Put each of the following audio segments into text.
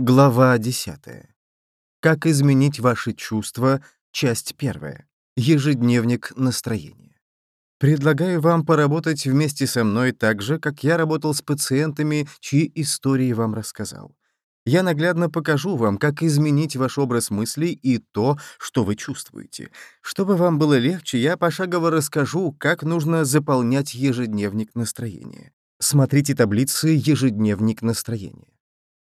Глава 10. Как изменить ваши чувства? Часть 1. Ежедневник настроения. Предлагаю вам поработать вместе со мной так же, как я работал с пациентами, чьи истории вам рассказал. Я наглядно покажу вам, как изменить ваш образ мыслей и то, что вы чувствуете. Чтобы вам было легче, я пошагово расскажу, как нужно заполнять ежедневник настроения. Смотрите таблицы «Ежедневник настроения».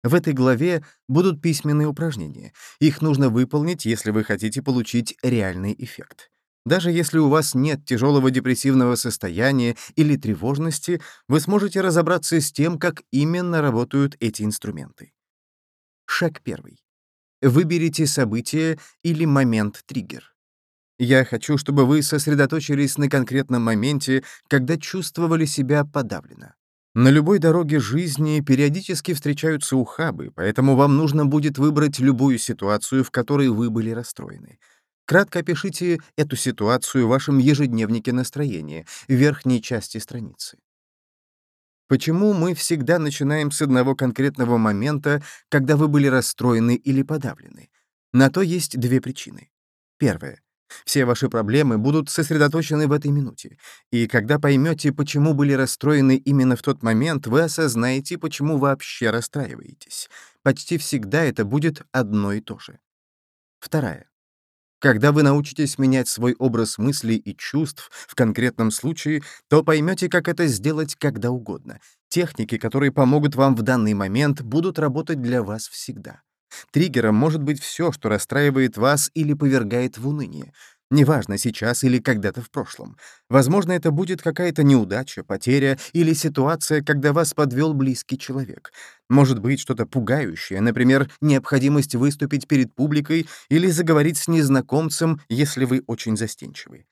В этой главе будут письменные упражнения. Их нужно выполнить, если вы хотите получить реальный эффект. Даже если у вас нет тяжелого депрессивного состояния или тревожности, вы сможете разобраться с тем, как именно работают эти инструменты. Шаг первый. Выберите событие или момент-триггер. Я хочу, чтобы вы сосредоточились на конкретном моменте, когда чувствовали себя подавленно. На любой дороге жизни периодически встречаются ухабы, поэтому вам нужно будет выбрать любую ситуацию, в которой вы были расстроены. Кратко опишите эту ситуацию в вашем ежедневнике настроения, в верхней части страницы. Почему мы всегда начинаем с одного конкретного момента, когда вы были расстроены или подавлены? На то есть две причины. Первое. Все ваши проблемы будут сосредоточены в этой минуте. И когда поймете, почему были расстроены именно в тот момент, вы осознаете, почему вообще расстраиваетесь. Почти всегда это будет одно и то же. Вторая. Когда вы научитесь менять свой образ мыслей и чувств в конкретном случае, то поймете, как это сделать когда угодно. Техники, которые помогут вам в данный момент, будут работать для вас всегда. Триггером может быть все, что расстраивает вас или повергает в уныние. Неважно, сейчас или когда-то в прошлом. Возможно, это будет какая-то неудача, потеря или ситуация, когда вас подвел близкий человек. Может быть, что-то пугающее, например, необходимость выступить перед публикой или заговорить с незнакомцем, если вы очень застенчивы.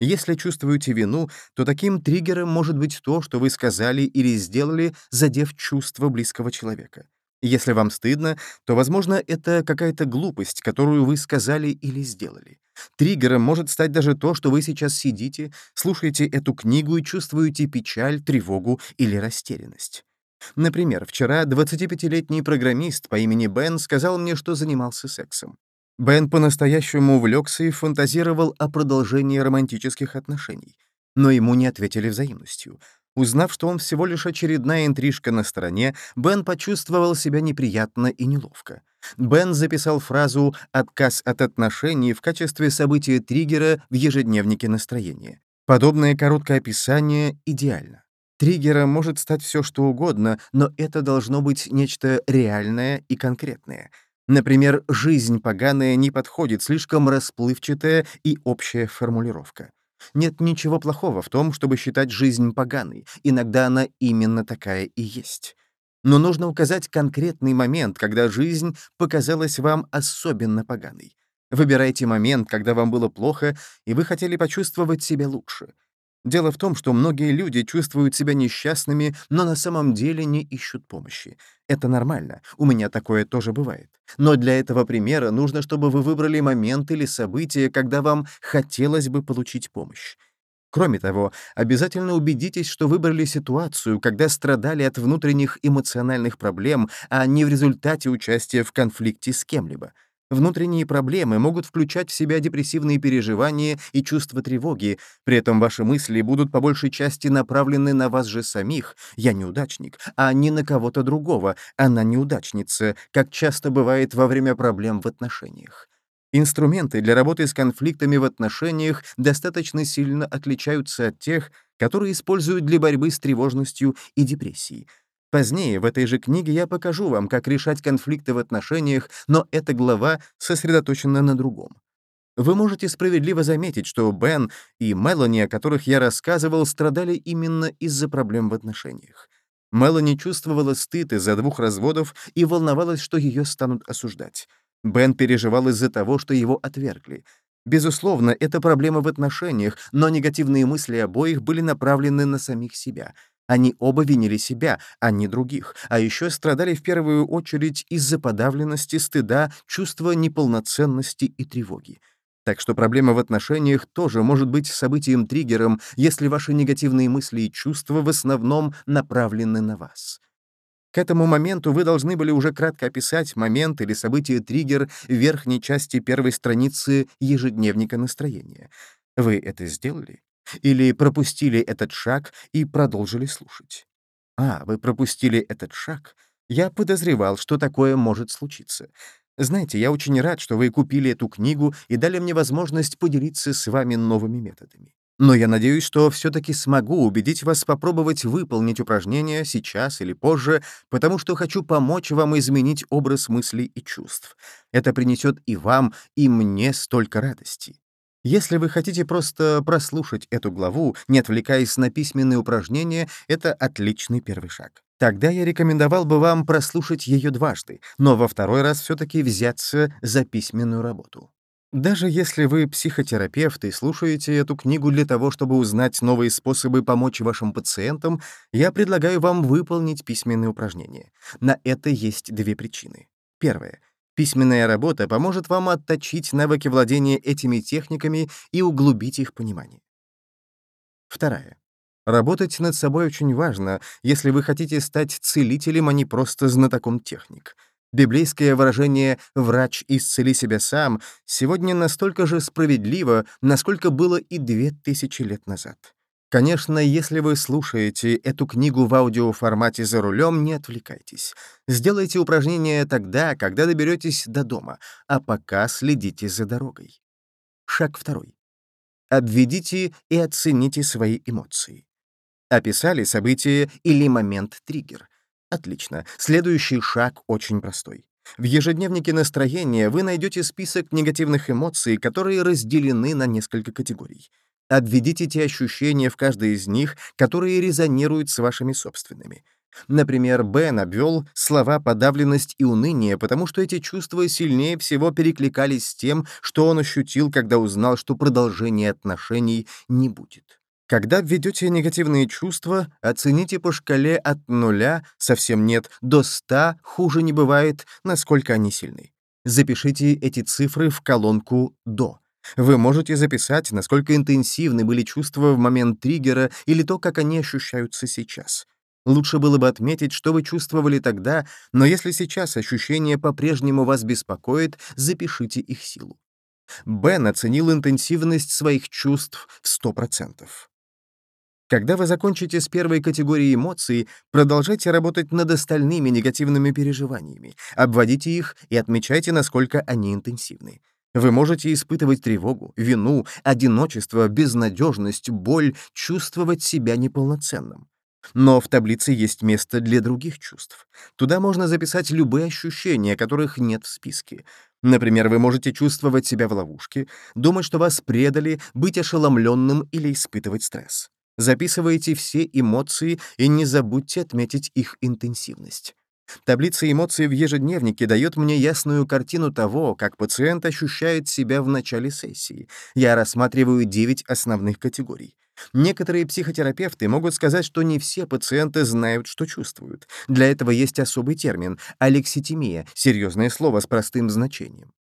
Если чувствуете вину, то таким триггером может быть то, что вы сказали или сделали, задев чувство близкого человека. Если вам стыдно, то, возможно, это какая-то глупость, которую вы сказали или сделали. Триггером может стать даже то, что вы сейчас сидите, слушаете эту книгу и чувствуете печаль, тревогу или растерянность. Например, вчера 25-летний программист по имени Бен сказал мне, что занимался сексом. Бен по-настоящему увлекся и фантазировал о продолжении романтических отношений. Но ему не ответили взаимностью. Узнав, что он всего лишь очередная интрижка на стороне, Бен почувствовал себя неприятно и неловко. Бен записал фразу «отказ от отношений» в качестве события-триггера в ежедневнике настроения. Подобное короткое описание идеально. Триггером может стать все что угодно, но это должно быть нечто реальное и конкретное. Например, «жизнь поганая» не подходит, слишком расплывчатая и общая формулировка. Нет ничего плохого в том, чтобы считать жизнь поганой. Иногда она именно такая и есть. Но нужно указать конкретный момент, когда жизнь показалась вам особенно поганой. Выбирайте момент, когда вам было плохо, и вы хотели почувствовать себя лучше. Дело в том, что многие люди чувствуют себя несчастными, но на самом деле не ищут помощи. Это нормально, у меня такое тоже бывает. Но для этого примера нужно, чтобы вы выбрали момент или событие, когда вам хотелось бы получить помощь. Кроме того, обязательно убедитесь, что выбрали ситуацию, когда страдали от внутренних эмоциональных проблем, а не в результате участия в конфликте с кем-либо. Внутренние проблемы могут включать в себя депрессивные переживания и чувство тревоги, при этом ваши мысли будут по большей части направлены на вас же самих, я неудачник, а не на кого-то другого, она неудачница, как часто бывает во время проблем в отношениях. Инструменты для работы с конфликтами в отношениях достаточно сильно отличаются от тех, которые используют для борьбы с тревожностью и депрессией. Позднее в этой же книге я покажу вам, как решать конфликты в отношениях, но эта глава сосредоточена на другом. Вы можете справедливо заметить, что Бен и Мелани, о которых я рассказывал, страдали именно из-за проблем в отношениях. Мелани чувствовала стыд из-за двух разводов и волновалась, что ее станут осуждать. Бен переживал из-за того, что его отвергли. Безусловно, это проблема в отношениях, но негативные мысли обоих были направлены на самих себя — они оба винили себя, а не других, а еще страдали в первую очередь из-за подавленности, стыда, чувства неполноценности и тревоги. Так что проблема в отношениях тоже может быть событием-триггером, если ваши негативные мысли и чувства в основном направлены на вас. К этому моменту вы должны были уже кратко описать момент или событие-триггер в верхней части первой страницы ежедневника настроения. Вы это сделали? Или пропустили этот шаг и продолжили слушать? А, вы пропустили этот шаг? Я подозревал, что такое может случиться. Знаете, я очень рад, что вы купили эту книгу и дали мне возможность поделиться с вами новыми методами. Но я надеюсь, что все-таки смогу убедить вас попробовать выполнить упражнение сейчас или позже, потому что хочу помочь вам изменить образ мыслей и чувств. Это принесет и вам, и мне столько радости. Если вы хотите просто прослушать эту главу, не отвлекаясь на письменные упражнения, это отличный первый шаг. Тогда я рекомендовал бы вам прослушать ее дважды, но во второй раз все-таки взяться за письменную работу. Даже если вы психотерапевт и слушаете эту книгу для того, чтобы узнать новые способы помочь вашим пациентам, я предлагаю вам выполнить письменные упражнения. На это есть две причины. Первое. Письменная работа поможет вам отточить навыки владения этими техниками и углубить их понимание. Вторая. Работать над собой очень важно, если вы хотите стать целителем, а не просто знатоком техник — Библейское выражение «врач, исцели себя сам» сегодня настолько же справедливо, насколько было и две тысячи лет назад. Конечно, если вы слушаете эту книгу в аудиоформате за рулем, не отвлекайтесь. Сделайте упражнение тогда, когда доберетесь до дома, а пока следите за дорогой. Шаг второй. Обведите и оцените свои эмоции. Описали событие или момент-триггер. Отлично. Следующий шаг очень простой. В ежедневнике настроения вы найдете список негативных эмоций, которые разделены на несколько категорий. Обведите те ощущения в каждой из них, которые резонируют с вашими собственными. Например, Бен обвел слова «подавленность» и «уныние», потому что эти чувства сильнее всего перекликались с тем, что он ощутил, когда узнал, что продолжения отношений не будет. Когда введете негативные чувства, оцените по шкале от нуля, совсем нет, до 100, хуже не бывает, насколько они сильны. Запишите эти цифры в колонку «до». Вы можете записать, насколько интенсивны были чувства в момент триггера или то, как они ощущаются сейчас. Лучше было бы отметить, что вы чувствовали тогда, но если сейчас ощущение по-прежнему вас беспокоит, запишите их силу. Бен оценил интенсивность своих чувств в 100%. Когда вы закончите с первой категорией эмоций, продолжайте работать над остальными негативными переживаниями, обводите их и отмечайте, насколько они интенсивны. Вы можете испытывать тревогу, вину, одиночество, безнадежность, боль, чувствовать себя неполноценным. Но в таблице есть место для других чувств. Туда можно записать любые ощущения, которых нет в списке. Например, вы можете чувствовать себя в ловушке, думать, что вас предали, быть ошеломленным или испытывать стресс. Записывайте все эмоции и не забудьте отметить их интенсивность. Таблица эмоций в ежедневнике дает мне ясную картину того, как пациент ощущает себя в начале сессии. Я рассматриваю 9 основных категорий. Некоторые психотерапевты могут сказать, что не все пациенты знают, что чувствуют. Для этого есть особый термин — алекситимия, серьезное слово с простым значением.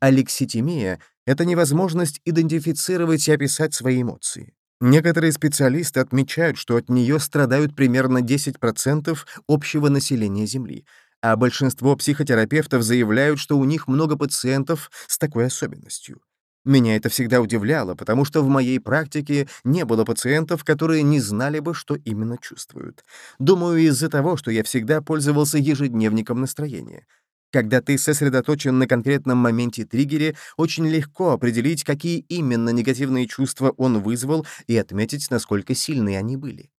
Алекситимия — это невозможность идентифицировать и описать свои эмоции. Некоторые специалисты отмечают, что от нее страдают примерно 10% общего населения Земли, а большинство психотерапевтов заявляют, что у них много пациентов с такой особенностью. Меня это всегда удивляло, потому что в моей практике не было пациентов, которые не знали бы, что именно чувствуют. Думаю, из-за того, что я всегда пользовался ежедневником настроения — когда ты сосредоточен на конкретном моменте-триггере, очень легко определить, какие именно негативные чувства он вызвал, и отметить, насколько сильны они были.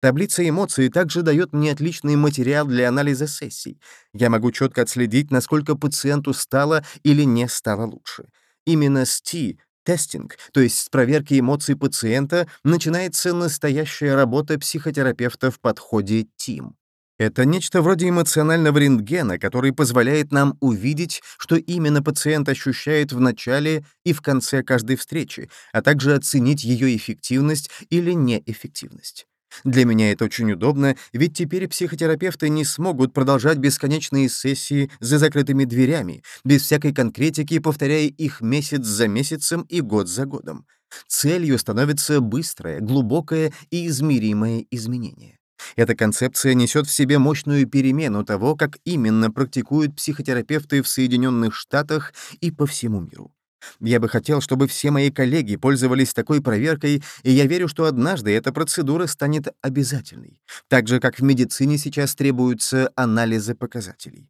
Таблица эмоций также дает мне отличный материал для анализа сессий. Я могу четко отследить, насколько пациенту стало или не стало лучше. Именно с T, тестинг, то есть с проверки эмоций пациента, начинается настоящая работа психотерапевта в подходе TIM. Это нечто вроде эмоционального рентгена, который позволяет нам увидеть, что именно пациент ощущает в начале и в конце каждой встречи, а также оценить ее эффективность или неэффективность. Для меня это очень удобно, ведь теперь психотерапевты не смогут продолжать бесконечные сессии за закрытыми дверями, без всякой конкретики, повторяя их месяц за месяцем и год за годом. Целью становится быстрое, глубокое и измеримое изменение. Эта концепция несет в себе мощную перемену того, как именно практикуют психотерапевты в Соединенных Штатах и по всему миру. Я бы хотел, чтобы все мои коллеги пользовались такой проверкой, и я верю, что однажды эта процедура станет обязательной, так же, как в медицине сейчас требуются анализы показателей.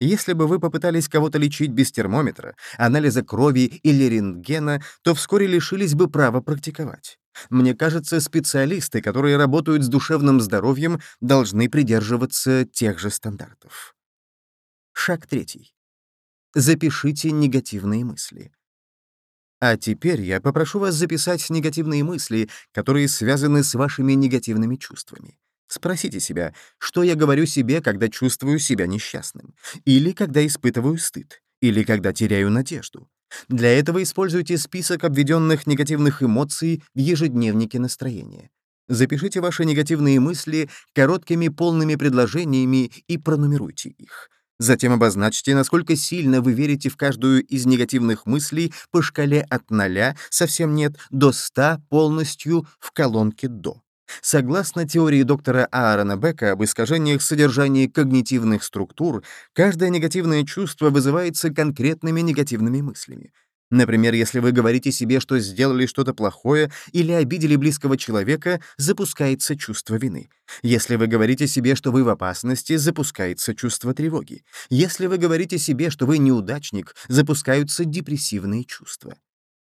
Если бы вы попытались кого-то лечить без термометра, анализа крови или рентгена, то вскоре лишились бы права практиковать. Мне кажется, специалисты, которые работают с душевным здоровьем, должны придерживаться тех же стандартов. Шаг третий. Запишите негативные мысли. А теперь я попрошу вас записать негативные мысли, которые связаны с вашими негативными чувствами. Спросите себя, что я говорю себе, когда чувствую себя несчастным, или когда испытываю стыд, или когда теряю надежду. Для этого используйте список обведенных негативных эмоций в ежедневнике настроения. Запишите ваши негативные мысли короткими полными предложениями и пронумеруйте их. Затем обозначьте, насколько сильно вы верите в каждую из негативных мыслей по шкале от 0, совсем нет, до 100 полностью в колонке «до». Согласно теории доктора Аарона Бека об искажениях содержания когнитивных структур, каждое негативное чувство вызывается конкретными негативными мыслями. Например, если вы говорите себе, что сделали что-то плохое или обидели близкого человека, запускается чувство вины. Если вы говорите себе, что вы в опасности, запускается чувство тревоги. Если вы говорите себе, что вы неудачник, запускаются депрессивные чувства.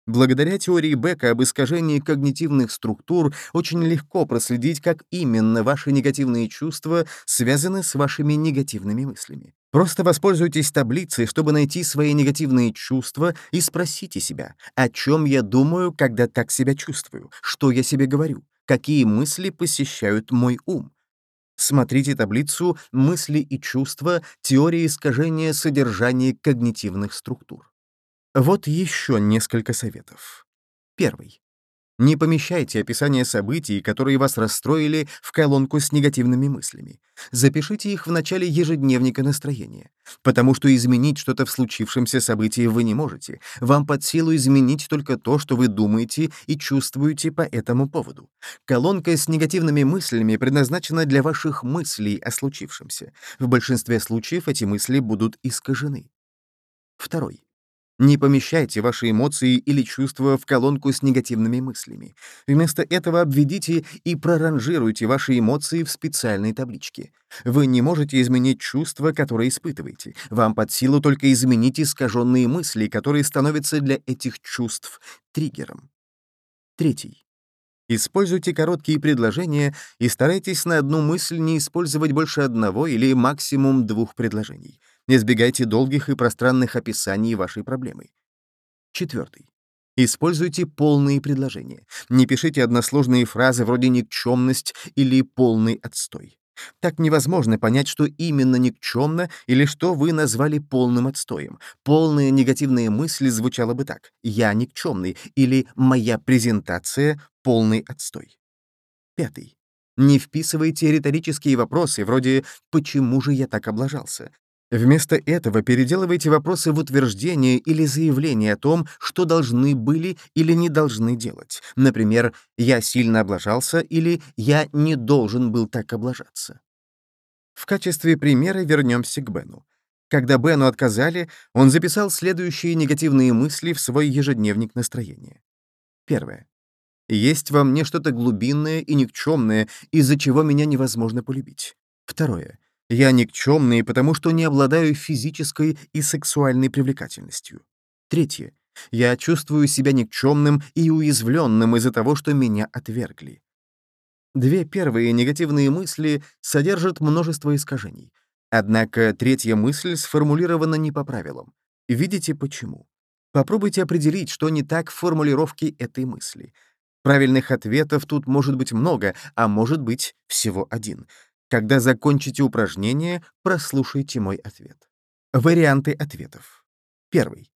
Благодаря теории Бека об искажении когнитивных структур очень легко проследить, как именно ваши негативные чувства связаны с вашими негативными мыслями. Просто воспользуйтесь таблицей, чтобы найти свои негативные чувства и спросите себя, о чем я думаю, когда так себя чувствую, что я себе говорю, какие мысли посещают мой ум. Смотрите таблицу «Мысли и чувства. Теория искажения содержания когнитивных структур». Вот еще несколько советов. Первый. Не помещайте описание событий, которые вас расстроили, в колонку с негативными мыслями. Запишите их в начале ежедневника настроения. Потому что изменить что-то в случившемся событии вы не можете. Вам под силу изменить только то, что вы думаете и чувствуете по этому поводу. Колонка с негативными мыслями предназначена для ваших мыслей о случившемся. В большинстве случаев эти мысли будут искажены. Второй. Не помещайте ваши эмоции или чувства в колонку с негативными мыслями. Вместо этого обведите и проранжируйте ваши эмоции в специальной табличке. Вы не можете изменить чувства, которые испытываете. Вам под силу только изменить искаженные мысли, которые становятся для этих чувств триггером. Третий. Используйте короткие предложения и старайтесь на одну мысль не использовать больше одного или максимум двух предложений. Избегайте долгих и пространных описаний вашей проблемы. Четвертый. Используйте полные предложения. Не пишите односложные фразы вроде «никчемность» или «полный отстой». Так невозможно понять, что именно никчемно или что вы назвали полным отстоем. Полная негативная мысль звучала бы так «я никчемный» или «моя презентация — полный отстой». Пятый. Не вписывайте риторические вопросы вроде «почему же я так облажался?», Вместо этого переделывайте вопросы в утверждение или заявление о том, что должны были или не должны делать. Например, «я сильно облажался» или «я не должен был так облажаться». В качестве примера вернемся к Бену. Когда Бену отказали, он записал следующие негативные мысли в свой ежедневник настроения. Первое. Есть во мне что-то глубинное и никчемное, из-за чего меня невозможно полюбить. Второе. Я никчемный, потому что не обладаю физической и сексуальной привлекательностью. Третье. Я чувствую себя никчемным и уязвленным из-за того, что меня отвергли. Две первые негативные мысли содержат множество искажений. Однако третья мысль сформулирована не по правилам. Видите почему? Попробуйте определить, что не так в формулировке этой мысли. Правильных ответов тут может быть много, а может быть всего один — когда закончите упражнение, прослушайте мой ответ. Варианты ответов. Первый.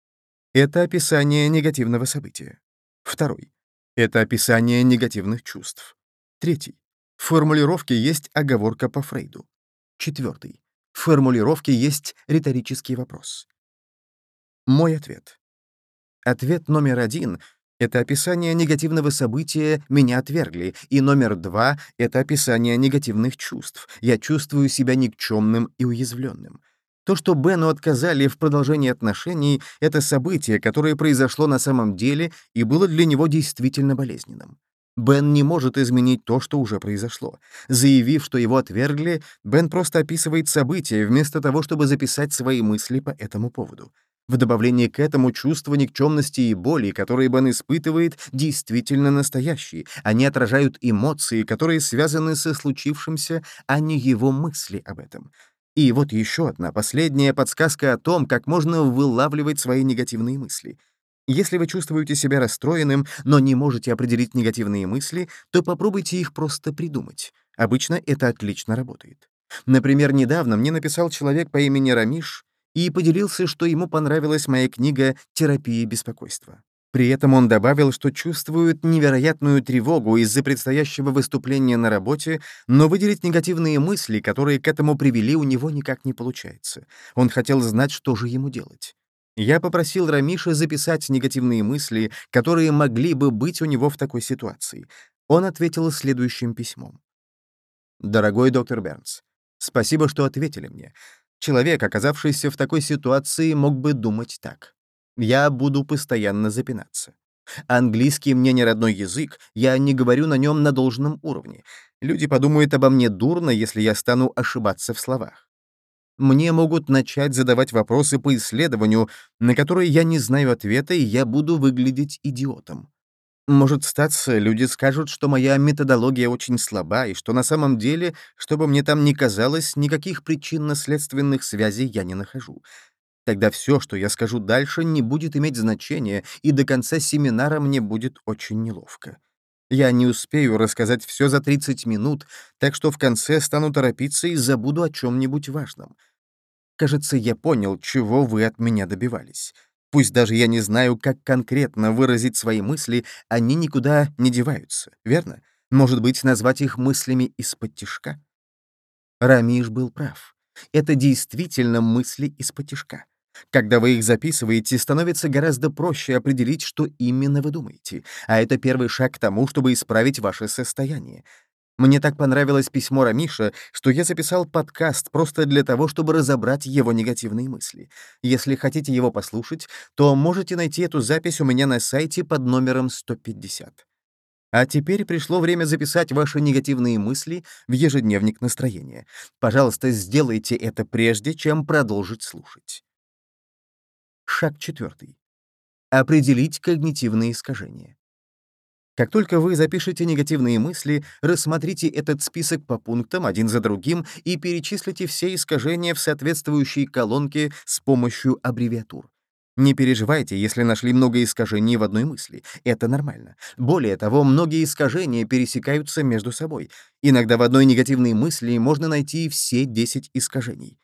Это описание негативного события. Второй. Это описание негативных чувств. Третий. В формулировке есть оговорка по Фрейду. Четвертый. В формулировке есть риторический вопрос. Мой ответ. Ответ номер один Это описание негативного события «меня отвергли», и номер два — это описание негативных чувств. Я чувствую себя никчемным и уязвленным. То, что Бену отказали в продолжении отношений, — это событие, которое произошло на самом деле и было для него действительно болезненным. Бен не может изменить то, что уже произошло. Заявив, что его отвергли, Бен просто описывает события, вместо того, чтобы записать свои мысли по этому поводу. В добавлении к этому чувства никчемности и боли, которые Бен испытывает, действительно настоящие. Они отражают эмоции, которые связаны со случившимся, а не его мысли об этом. И вот еще одна последняя подсказка о том, как можно вылавливать свои негативные мысли. Если вы чувствуете себя расстроенным, но не можете определить негативные мысли, то попробуйте их просто придумать. Обычно это отлично работает. Например, недавно мне написал человек по имени Рамиш, и поделился, что ему понравилась моя книга «Терапия беспокойства». При этом он добавил, что чувствует невероятную тревогу из-за предстоящего выступления на работе, но выделить негативные мысли, которые к этому привели, у него никак не получается. Он хотел знать, что же ему делать. Я попросил Рамиша записать негативные мысли, которые могли бы быть у него в такой ситуации. Он ответил следующим письмом. «Дорогой доктор Бернс, спасибо, что ответили мне. Человек, оказавшийся в такой ситуации, мог бы думать так. Я буду постоянно запинаться. Английский мне не родной язык, я не говорю на нем на должном уровне. Люди подумают обо мне дурно, если я стану ошибаться в словах. Мне могут начать задавать вопросы по исследованию, на которые я не знаю ответа, и я буду выглядеть идиотом. Может статься, люди скажут, что моя методология очень слаба, и что на самом деле, чтобы мне там ни казалось, никаких причинно-следственных связей я не нахожу. Тогда все, что я скажу дальше, не будет иметь значения, и до конца семинара мне будет очень неловко. Я не успею рассказать все за 30 минут, так что в конце стану торопиться и забуду о чем-нибудь важном. Кажется, я понял, чего вы от меня добивались. Пусть даже я не знаю, как конкретно выразить свои мысли, они никуда не деваются, верно? Может быть, назвать их мыслями из-под тишка? Рамиш был прав. Это действительно мысли из-под тишка. Когда вы их записываете, становится гораздо проще определить, что именно вы думаете, а это первый шаг к тому, чтобы исправить ваше состояние. Мне так понравилось письмо Рамиша, что я записал подкаст просто для того, чтобы разобрать его негативные мысли. Если хотите его послушать, то можете найти эту запись у меня на сайте под номером 150. А теперь пришло время записать ваши негативные мысли в ежедневник настроения. Пожалуйста, сделайте это прежде, чем продолжить слушать. Шаг четвертый. Определить когнитивные искажения. Как только вы запишете негативные мысли, рассмотрите этот список по пунктам один за другим и перечислите все искажения в соответствующей колонке с помощью аббревиатур. Не переживайте, если нашли много искажений в одной мысли. Это нормально. Более того, многие искажения пересекаются между собой. Иногда в одной негативной мысли можно найти все 10 искажений.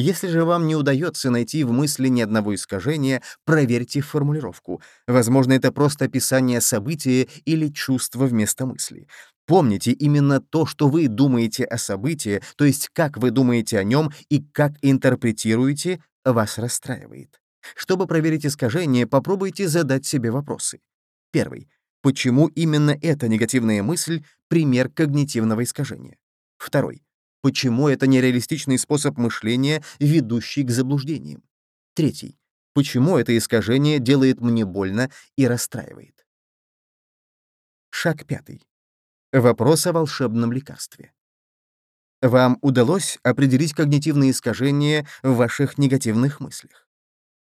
Если же вам не удается найти в мысли ни одного искажения, проверьте формулировку. Возможно, это просто описание события или чувства вместо мысли. Помните, именно то, что вы думаете о событии, то есть как вы думаете о нем и как интерпретируете, вас расстраивает. Чтобы проверить искажение, попробуйте задать себе вопросы. Первый. Почему именно эта негативная мысль — пример когнитивного искажения? Второй. Почему это нереалистичный способ мышления, ведущий к заблуждениям? Третий. Почему это искажение делает мне больно и расстраивает? Шаг пятый. Вопрос о волшебном лекарстве. Вам удалось определить когнитивные искажения в ваших негативных мыслях?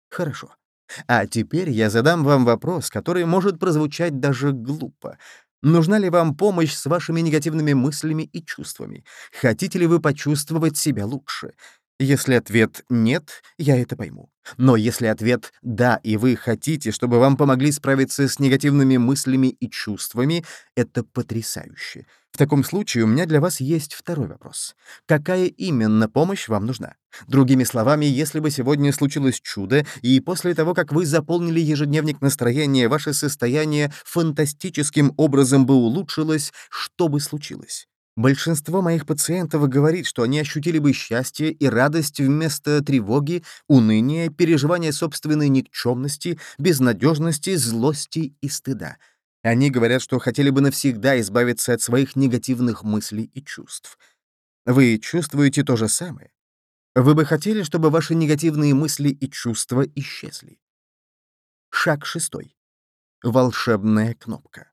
Хорошо. А теперь я задам вам вопрос, который может прозвучать даже глупо, Нужна ли вам помощь с вашими негативными мыслями и чувствами? Хотите ли вы почувствовать себя лучше? Если ответ «нет», я это пойму. Но если ответ «да», и вы хотите, чтобы вам помогли справиться с негативными мыслями и чувствами, это потрясающе. В таком случае у меня для вас есть второй вопрос. Какая именно помощь вам нужна? Другими словами, если бы сегодня случилось чудо, и после того, как вы заполнили ежедневник настроения, ваше состояние фантастическим образом бы улучшилось, что бы случилось? Большинство моих пациентов говорит, что они ощутили бы счастье и радость вместо тревоги, уныния, переживания собственной никчемности, безнадежности, злости и стыда. Они говорят, что хотели бы навсегда избавиться от своих негативных мыслей и чувств. Вы чувствуете то же самое? Вы бы хотели, чтобы ваши негативные мысли и чувства исчезли? Шаг шестой. Волшебная кнопка.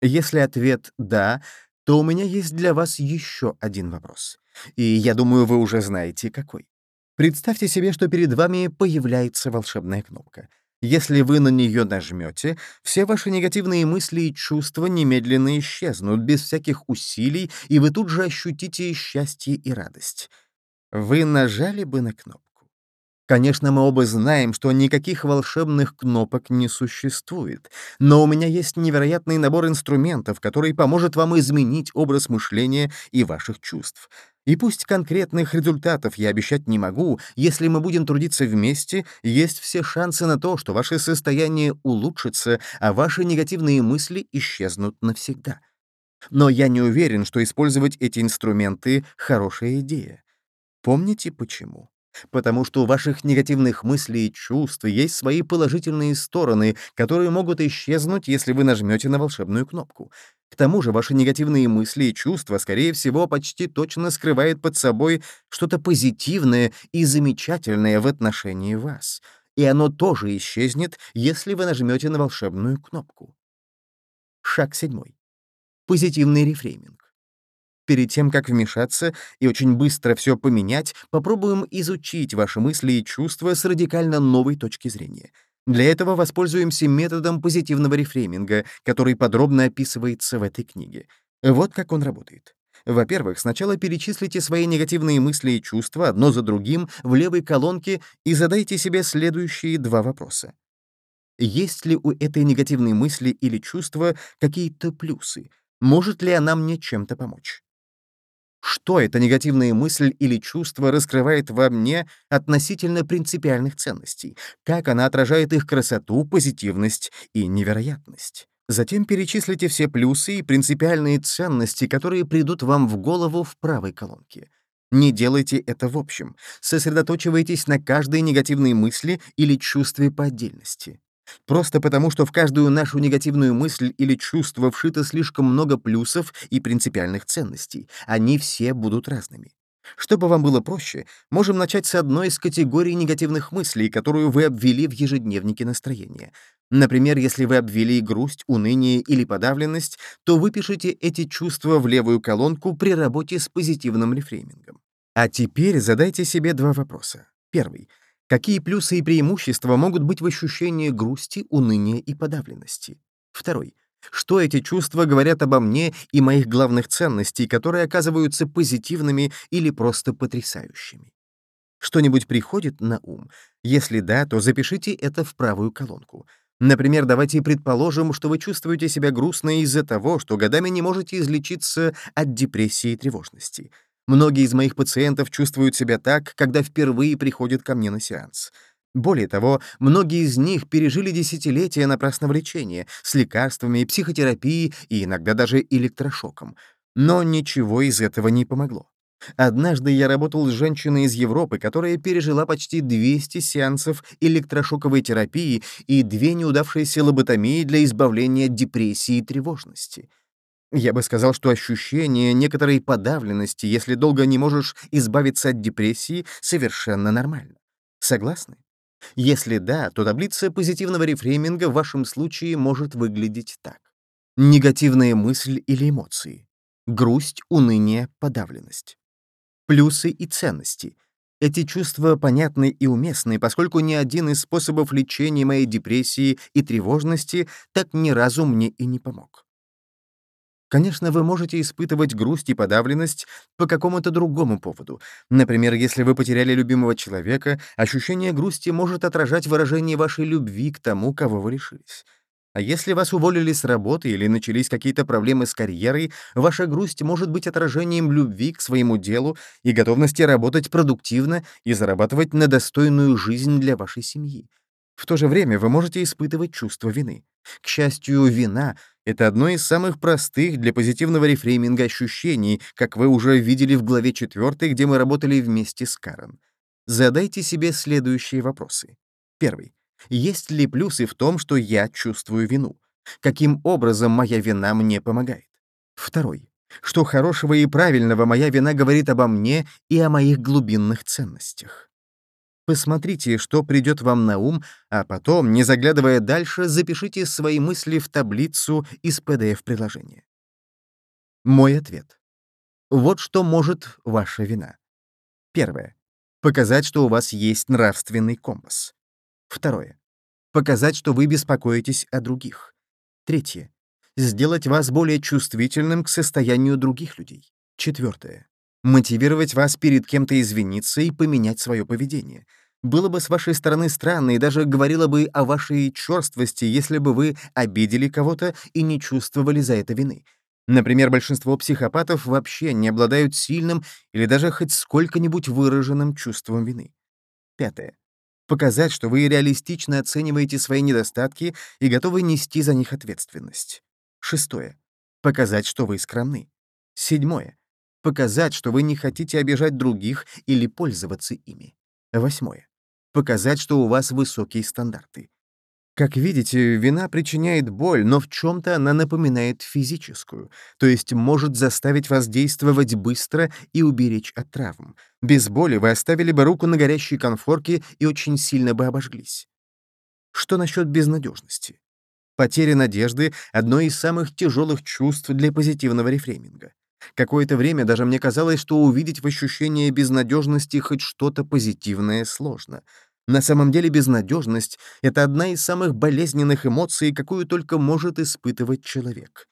Если ответ «да», то у меня есть для вас еще один вопрос. И я думаю, вы уже знаете, какой. Представьте себе, что перед вами появляется волшебная кнопка. Если вы на нее нажмете, все ваши негативные мысли и чувства немедленно исчезнут, без всяких усилий, и вы тут же ощутите счастье и радость. Вы нажали бы на кнопку. Конечно, мы оба знаем, что никаких волшебных кнопок не существует, но у меня есть невероятный набор инструментов, который поможет вам изменить образ мышления и ваших чувств. И пусть конкретных результатов я обещать не могу, если мы будем трудиться вместе, есть все шансы на то, что ваше состояние улучшится, а ваши негативные мысли исчезнут навсегда. Но я не уверен, что использовать эти инструменты — хорошая идея. Помните почему? Потому что у ваших негативных мыслей и чувств есть свои положительные стороны, которые могут исчезнуть, если вы нажмете на волшебную кнопку. К тому же ваши негативные мысли и чувства, скорее всего, почти точно скрывают под собой что-то позитивное и замечательное в отношении вас. И оно тоже исчезнет, если вы нажмете на волшебную кнопку. Шаг седьмой. Позитивный рефрейминг. Перед тем, как вмешаться и очень быстро все поменять, попробуем изучить ваши мысли и чувства с радикально новой точки зрения. Для этого воспользуемся методом позитивного рефрейминга, который подробно описывается в этой книге. Вот как он работает. Во-первых, сначала перечислите свои негативные мысли и чувства одно за другим в левой колонке и задайте себе следующие два вопроса. Есть ли у этой негативной мысли или чувства какие-то плюсы? Может ли она мне чем-то помочь? Что эта негативная мысль или чувство раскрывает во мне относительно принципиальных ценностей? Как она отражает их красоту, позитивность и невероятность? Затем перечислите все плюсы и принципиальные ценности, которые придут вам в голову в правой колонке. Не делайте это в общем. Сосредоточивайтесь на каждой негативной мысли или чувстве по отдельности. Просто потому, что в каждую нашу негативную мысль или чувство вшито слишком много плюсов и принципиальных ценностей. Они все будут разными. Чтобы вам было проще, можем начать с одной из категорий негативных мыслей, которую вы обвели в ежедневнике настроения. Например, если вы обвели грусть, уныние или подавленность, то выпишите эти чувства в левую колонку при работе с позитивным рефреймингом. А теперь задайте себе два вопроса. Первый — Какие плюсы и преимущества могут быть в ощущении грусти, уныния и подавленности? Второй. Что эти чувства говорят обо мне и моих главных ценностей, которые оказываются позитивными или просто потрясающими? Что-нибудь приходит на ум? Если да, то запишите это в правую колонку. Например, давайте предположим, что вы чувствуете себя грустно из-за того, что годами не можете излечиться от депрессии и тревожности. Многие из моих пациентов чувствуют себя так, когда впервые приходят ко мне на сеанс. Более того, многие из них пережили десятилетия напрасного лечения с лекарствами, психотерапией и иногда даже электрошоком. Но ничего из этого не помогло. Однажды я работал с женщиной из Европы, которая пережила почти 200 сеансов электрошоковой терапии и две неудавшиеся лоботомии для избавления от депрессии и тревожности. Я бы сказал, что ощущение некоторой подавленности, если долго не можешь избавиться от депрессии, совершенно нормально. Согласны? Если да, то таблица позитивного рефрейминга в вашем случае может выглядеть так. Негативная мысль или эмоции. Грусть, уныние, подавленность. Плюсы и ценности. Эти чувства понятны и уместны, поскольку ни один из способов лечения моей депрессии и тревожности так ни разу мне и не помог. Конечно, вы можете испытывать грусть и подавленность по какому-то другому поводу. Например, если вы потеряли любимого человека, ощущение грусти может отражать выражение вашей любви к тому, кого вы лишились. А если вас уволили с работы или начались какие-то проблемы с карьерой, ваша грусть может быть отражением любви к своему делу и готовности работать продуктивно и зарабатывать на достойную жизнь для вашей семьи. В то же время вы можете испытывать чувство вины. К счастью, вина — это одно из самых простых для позитивного рефрейминга ощущений, как вы уже видели в главе 4, где мы работали вместе с Карен. Задайте себе следующие вопросы. Первый. Есть ли плюсы в том, что я чувствую вину? Каким образом моя вина мне помогает? Второй. Что хорошего и правильного моя вина говорит обо мне и о моих глубинных ценностях? Посмотрите, что придет вам на ум, а потом, не заглядывая дальше, запишите свои мысли в таблицу из PDF-приложения. Мой ответ. Вот что может ваша вина. Первое. Показать, что у вас есть нравственный компас. Второе. Показать, что вы беспокоитесь о других. Третье. Сделать вас более чувствительным к состоянию других людей. Четвертое мотивировать вас перед кем-то извиниться и поменять свое поведение. Было бы с вашей стороны странно и даже говорило бы о вашей черствости, если бы вы обидели кого-то и не чувствовали за это вины. Например, большинство психопатов вообще не обладают сильным или даже хоть сколько-нибудь выраженным чувством вины. Пятое. Показать, что вы реалистично оцениваете свои недостатки и готовы нести за них ответственность. Шестое. Показать, что вы скромны. Седьмое Показать, что вы не хотите обижать других или пользоваться ими. Восьмое. Показать, что у вас высокие стандарты. Как видите, вина причиняет боль, но в чем-то она напоминает физическую, то есть может заставить вас действовать быстро и уберечь от травм. Без боли вы оставили бы руку на горящей конфорке и очень сильно бы обожглись. Что насчет безнадежности? Потеря надежды — одно из самых тяжелых чувств для позитивного рефрейминга. Какое-то время даже мне казалось, что увидеть в ощущении безнадежности хоть что-то позитивное сложно. На самом деле безнадежность — это одна из самых болезненных эмоций, какую только может испытывать человек.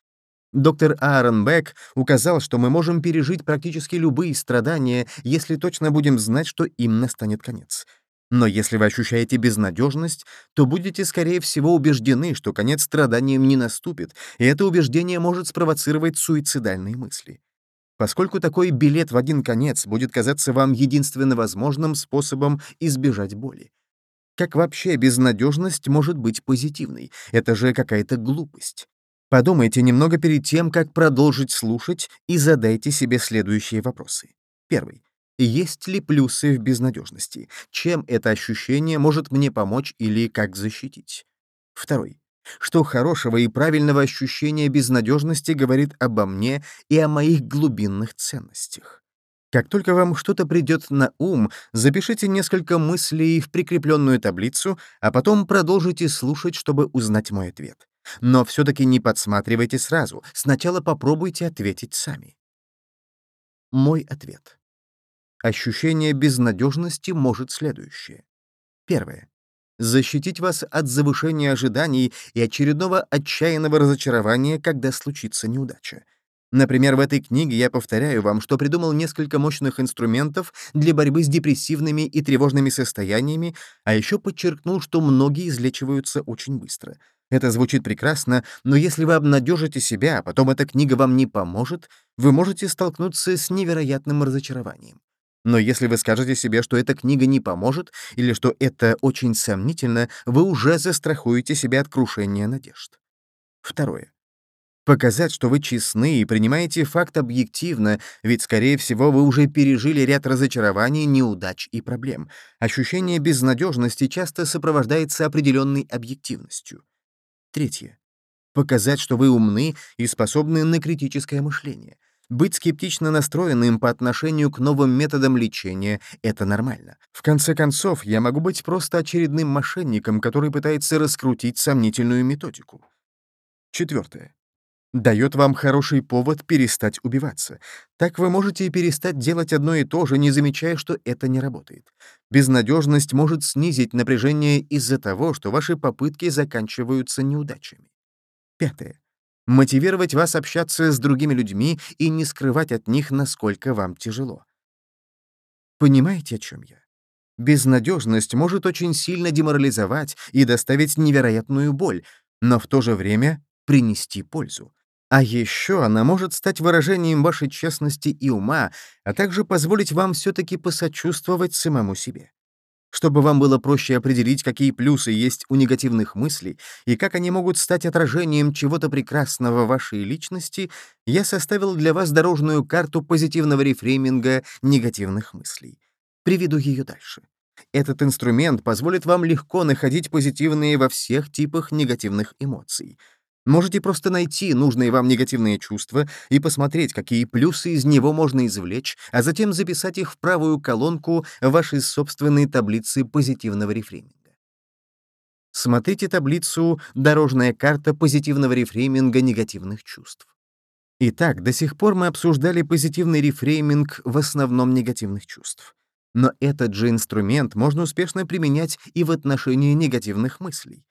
Доктор Аарон Бек указал, что мы можем пережить практически любые страдания, если точно будем знать, что им настанет конец. Но если вы ощущаете безнадежность, то будете, скорее всего, убеждены, что конец страданиям не наступит, и это убеждение может спровоцировать суицидальные мысли. Поскольку такой билет в один конец будет казаться вам единственно возможным способом избежать боли. Как вообще безнадежность может быть позитивной? Это же какая-то глупость. Подумайте немного перед тем, как продолжить слушать, и задайте себе следующие вопросы. Первый. Есть ли плюсы в безнадежности? Чем это ощущение может мне помочь или как защитить? Второй. Что хорошего и правильного ощущения безнадежности говорит обо мне и о моих глубинных ценностях? Как только вам что-то придет на ум, запишите несколько мыслей в прикрепленную таблицу, а потом продолжите слушать, чтобы узнать мой ответ. Но все-таки не подсматривайте сразу, сначала попробуйте ответить сами. Мой ответ. Ощущение безнадежности может следующее. Первое. Защитить вас от завышения ожиданий и очередного отчаянного разочарования, когда случится неудача. Например, в этой книге я повторяю вам, что придумал несколько мощных инструментов для борьбы с депрессивными и тревожными состояниями, а еще подчеркнул, что многие излечиваются очень быстро. Это звучит прекрасно, но если вы обнадежите себя, а потом эта книга вам не поможет, вы можете столкнуться с невероятным разочарованием. Но если вы скажете себе, что эта книга не поможет или что это очень сомнительно, вы уже застрахуете себя от крушения надежд. Второе. Показать, что вы честны и принимаете факт объективно, ведь, скорее всего, вы уже пережили ряд разочарований, неудач и проблем. Ощущение безнадежности часто сопровождается определенной объективностью. Третье. Показать, что вы умны и способны на критическое мышление. Быть скептично настроенным по отношению к новым методам лечения — это нормально. В конце концов, я могу быть просто очередным мошенником, который пытается раскрутить сомнительную методику. Четвертое. Дает вам хороший повод перестать убиваться. Так вы можете перестать делать одно и то же, не замечая, что это не работает. Безнадежность может снизить напряжение из-за того, что ваши попытки заканчиваются неудачами. Пятое мотивировать вас общаться с другими людьми и не скрывать от них, насколько вам тяжело. Понимаете, о чем я? Безнадежность может очень сильно деморализовать и доставить невероятную боль, но в то же время принести пользу. А еще она может стать выражением вашей честности и ума, а также позволить вам все-таки посочувствовать самому себе. Чтобы вам было проще определить, какие плюсы есть у негативных мыслей и как они могут стать отражением чего-то прекрасного в вашей личности, я составил для вас дорожную карту позитивного рефрейминга негативных мыслей. Приведу ее дальше. Этот инструмент позволит вам легко находить позитивные во всех типах негативных эмоций — Можете просто найти нужные вам негативные чувства и посмотреть, какие плюсы из него можно извлечь, а затем записать их в правую колонку вашей собственной таблицы позитивного рефрейминга. Смотрите таблицу «Дорожная карта позитивного рефрейминга негативных чувств». Итак, до сих пор мы обсуждали позитивный рефрейминг в основном негативных чувств. Но этот же инструмент можно успешно применять и в отношении негативных мыслей.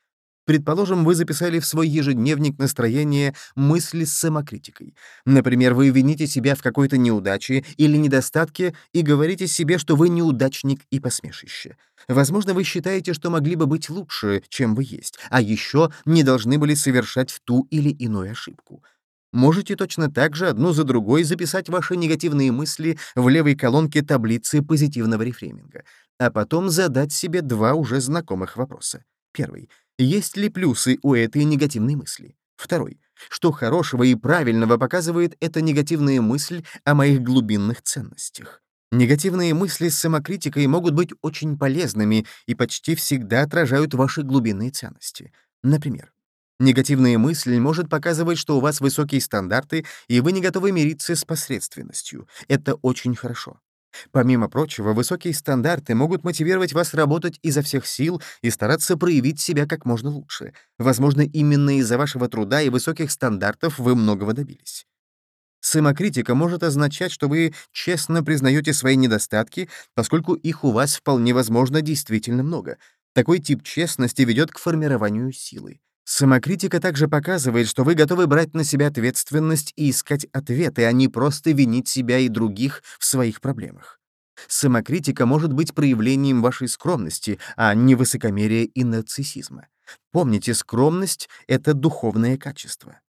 Предположим, вы записали в свой ежедневник настроение мысли с самокритикой. Например, вы вините себя в какой-то неудаче или недостатке и говорите себе, что вы неудачник и посмешище. Возможно, вы считаете, что могли бы быть лучше, чем вы есть, а еще не должны были совершать ту или иную ошибку. Можете точно так же одну за другой записать ваши негативные мысли в левой колонке таблицы позитивного рефрейминга, а потом задать себе два уже знакомых вопроса. Первый — есть ли плюсы у этой негативной мысли? Второй. Что хорошего и правильного показывает эта негативная мысль о моих глубинных ценностях? Негативные мысли с самокритикой могут быть очень полезными и почти всегда отражают ваши глубинные ценности. Например, негативная мысль может показывать, что у вас высокие стандарты, и вы не готовы мириться с посредственностью. Это очень хорошо. Помимо прочего, высокие стандарты могут мотивировать вас работать изо всех сил и стараться проявить себя как можно лучше. Возможно, именно из-за вашего труда и высоких стандартов вы многого добились. Самокритика может означать, что вы честно признаете свои недостатки, поскольку их у вас вполне возможно действительно много. Такой тип честности ведет к формированию силы. Самокритика также показывает, что вы готовы брать на себя ответственность и искать ответы, а не просто винить себя и других в своих проблемах. Самокритика может быть проявлением вашей скромности, а не высокомерия и нарциссизма. Помните, скромность — это духовное качество.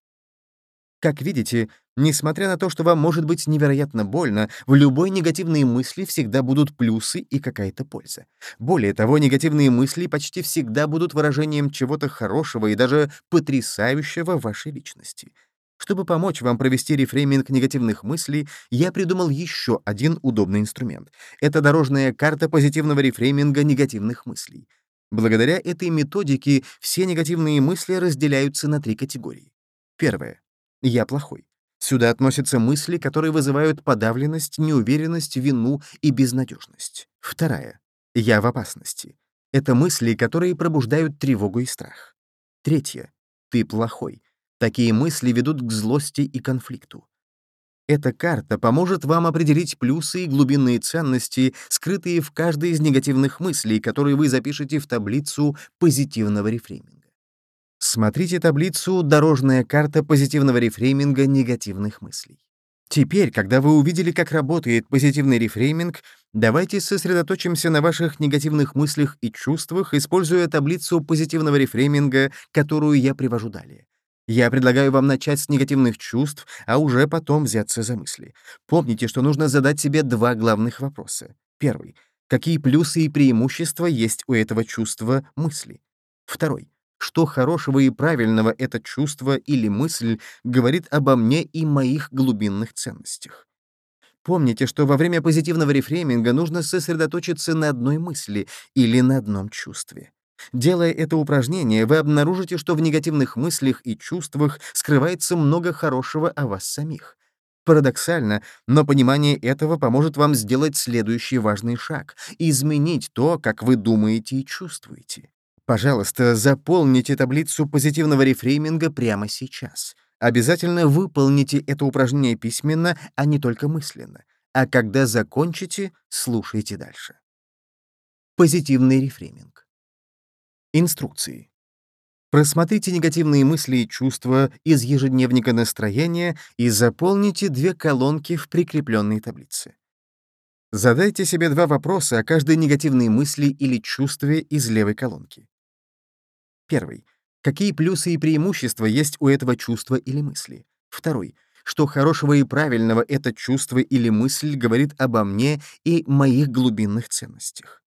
Как видите, несмотря на то, что вам может быть невероятно больно, в любой негативной мысли всегда будут плюсы и какая-то польза. Более того, негативные мысли почти всегда будут выражением чего-то хорошего и даже потрясающего вашей личности. Чтобы помочь вам провести рефрейминг негативных мыслей, я придумал еще один удобный инструмент. Это дорожная карта позитивного рефрейминга негативных мыслей. Благодаря этой методике все негативные мысли разделяются на три категории. Первое «Я плохой». Сюда относятся мысли, которые вызывают подавленность, неуверенность, вину и безнадежность. Вторая. «Я в опасности». Это мысли, которые пробуждают тревогу и страх. Третье. «Ты плохой». Такие мысли ведут к злости и конфликту. Эта карта поможет вам определить плюсы и глубинные ценности, скрытые в каждой из негативных мыслей, которые вы запишете в таблицу позитивного рефрейминга. Смотрите таблицу «Дорожная карта позитивного рефрейминга негативных мыслей». Теперь, когда вы увидели, как работает позитивный рефрейминг, давайте сосредоточимся на ваших негативных мыслях и чувствах, используя таблицу позитивного рефрейминга, которую я привожу далее. Я предлагаю вам начать с негативных чувств, а уже потом взяться за мысли. Помните, что нужно задать себе два главных вопроса. Первый. Какие плюсы и преимущества есть у этого чувства мысли? Второй что хорошего и правильного это чувство или мысль говорит обо мне и моих глубинных ценностях. Помните, что во время позитивного рефрейминга нужно сосредоточиться на одной мысли или на одном чувстве. Делая это упражнение, вы обнаружите, что в негативных мыслях и чувствах скрывается много хорошего о вас самих. Парадоксально, но понимание этого поможет вам сделать следующий важный шаг — изменить то, как вы думаете и чувствуете. Пожалуйста, заполните таблицу позитивного рефрейминга прямо сейчас. Обязательно выполните это упражнение письменно, а не только мысленно. А когда закончите, слушайте дальше. Позитивный рефрейминг. Инструкции. Просмотрите негативные мысли и чувства из ежедневника настроения и заполните две колонки в прикрепленной таблице. Задайте себе два вопроса о каждой негативной мысли или чувстве из левой колонки. Первый. Какие плюсы и преимущества есть у этого чувства или мысли? Второй. Что хорошего и правильного это чувство или мысль говорит обо мне и моих глубинных ценностях?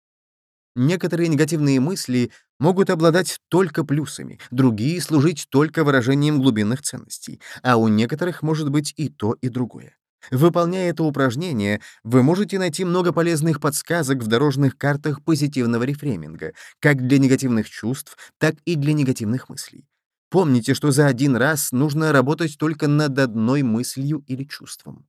Некоторые негативные мысли могут обладать только плюсами, другие — служить только выражением глубинных ценностей, а у некоторых может быть и то, и другое. Выполняя это упражнение, вы можете найти много полезных подсказок в дорожных картах позитивного рефрейминга, как для негативных чувств, так и для негативных мыслей. Помните, что за один раз нужно работать только над одной мыслью или чувством.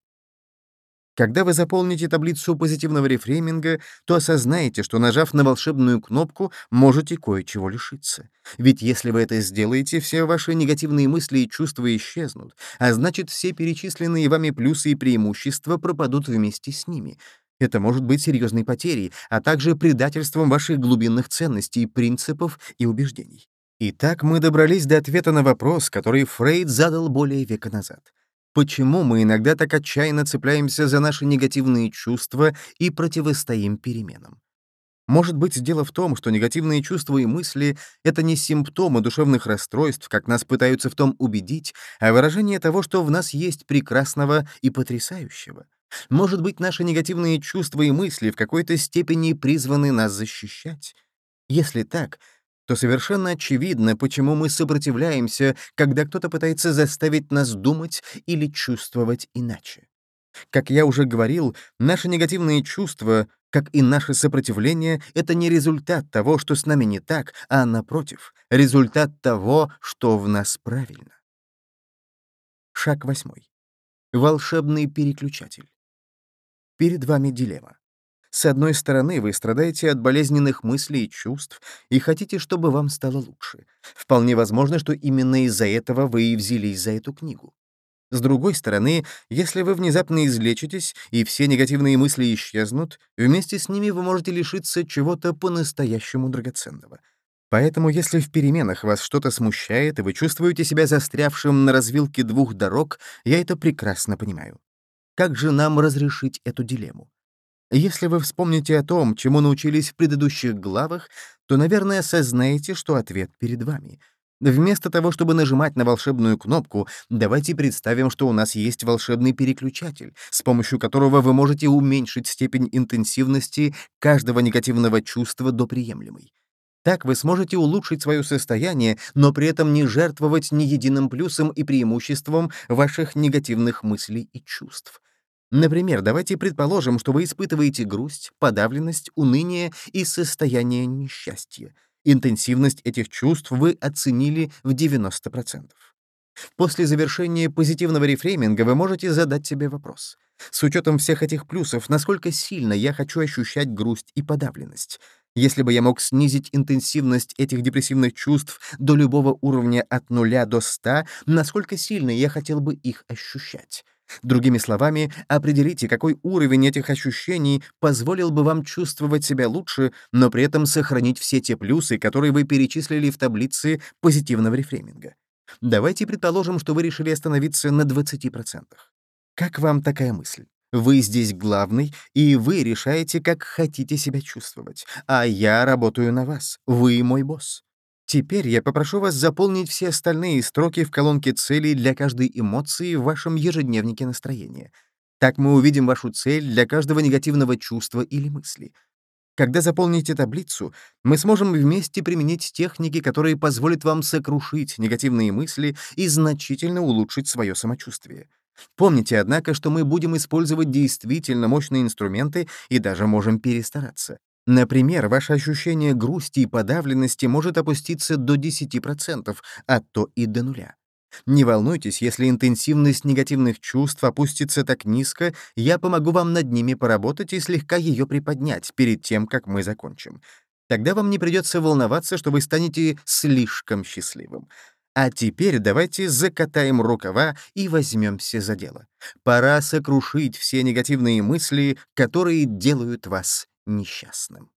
Когда вы заполните таблицу позитивного рефрейминга, то осознаете, что, нажав на волшебную кнопку, можете кое-чего лишиться. Ведь если вы это сделаете, все ваши негативные мысли и чувства исчезнут, а значит, все перечисленные вами плюсы и преимущества пропадут вместе с ними. Это может быть серьезной потерей, а также предательством ваших глубинных ценностей, принципов и убеждений. Итак, мы добрались до ответа на вопрос, который Фрейд задал более века назад почему мы иногда так отчаянно цепляемся за наши негативные чувства и противостоим переменам. Может быть, дело в том, что негативные чувства и мысли — это не симптомы душевных расстройств, как нас пытаются в том убедить, а выражение того, что в нас есть прекрасного и потрясающего. Может быть, наши негативные чувства и мысли в какой-то степени призваны нас защищать? Если так, то совершенно очевидно, почему мы сопротивляемся, когда кто-то пытается заставить нас думать или чувствовать иначе. Как я уже говорил, наши негативные чувства, как и наше сопротивление, это не результат того, что с нами не так, а, напротив, результат того, что в нас правильно. Шаг восьмой. Волшебный переключатель. Перед вами дилемма. С одной стороны, вы страдаете от болезненных мыслей и чувств и хотите, чтобы вам стало лучше. Вполне возможно, что именно из-за этого вы и взялись за эту книгу. С другой стороны, если вы внезапно излечитесь и все негативные мысли исчезнут, вместе с ними вы можете лишиться чего-то по-настоящему драгоценного. Поэтому, если в переменах вас что-то смущает, и вы чувствуете себя застрявшим на развилке двух дорог, я это прекрасно понимаю. Как же нам разрешить эту дилемму? Если вы вспомните о том, чему научились в предыдущих главах, то, наверное, осознаете, что ответ перед вами. Вместо того, чтобы нажимать на волшебную кнопку, давайте представим, что у нас есть волшебный переключатель, с помощью которого вы можете уменьшить степень интенсивности каждого негативного чувства до приемлемой. Так вы сможете улучшить свое состояние, но при этом не жертвовать ни единым плюсом и преимуществом ваших негативных мыслей и чувств. Например, давайте предположим, что вы испытываете грусть, подавленность, уныние и состояние несчастья. Интенсивность этих чувств вы оценили в 90%. После завершения позитивного рефрейминга вы можете задать себе вопрос. С учетом всех этих плюсов, насколько сильно я хочу ощущать грусть и подавленность? Если бы я мог снизить интенсивность этих депрессивных чувств до любого уровня от 0 до 100, насколько сильно я хотел бы их ощущать? Другими словами, определите, какой уровень этих ощущений позволил бы вам чувствовать себя лучше, но при этом сохранить все те плюсы, которые вы перечислили в таблице позитивного рефрейминга. Давайте предположим, что вы решили остановиться на 20%. Как вам такая мысль? Вы здесь главный, и вы решаете, как хотите себя чувствовать, а я работаю на вас, вы мой босс. Теперь я попрошу вас заполнить все остальные строки в колонке целей для каждой эмоции в вашем ежедневнике настроения. Так мы увидим вашу цель для каждого негативного чувства или мысли. Когда заполните таблицу, мы сможем вместе применить техники, которые позволят вам сокрушить негативные мысли и значительно улучшить свое самочувствие. Помните, однако, что мы будем использовать действительно мощные инструменты и даже можем перестараться. Например, ваше ощущение грусти и подавленности может опуститься до 10%, а то и до нуля. Не волнуйтесь, если интенсивность негативных чувств опустится так низко, я помогу вам над ними поработать и слегка ее приподнять перед тем, как мы закончим. Тогда вам не придется волноваться, что вы станете слишком счастливым. А теперь давайте закатаем рукава и возьмемся за дело. Пора сокрушить все негативные мысли, которые делают вас несчастным.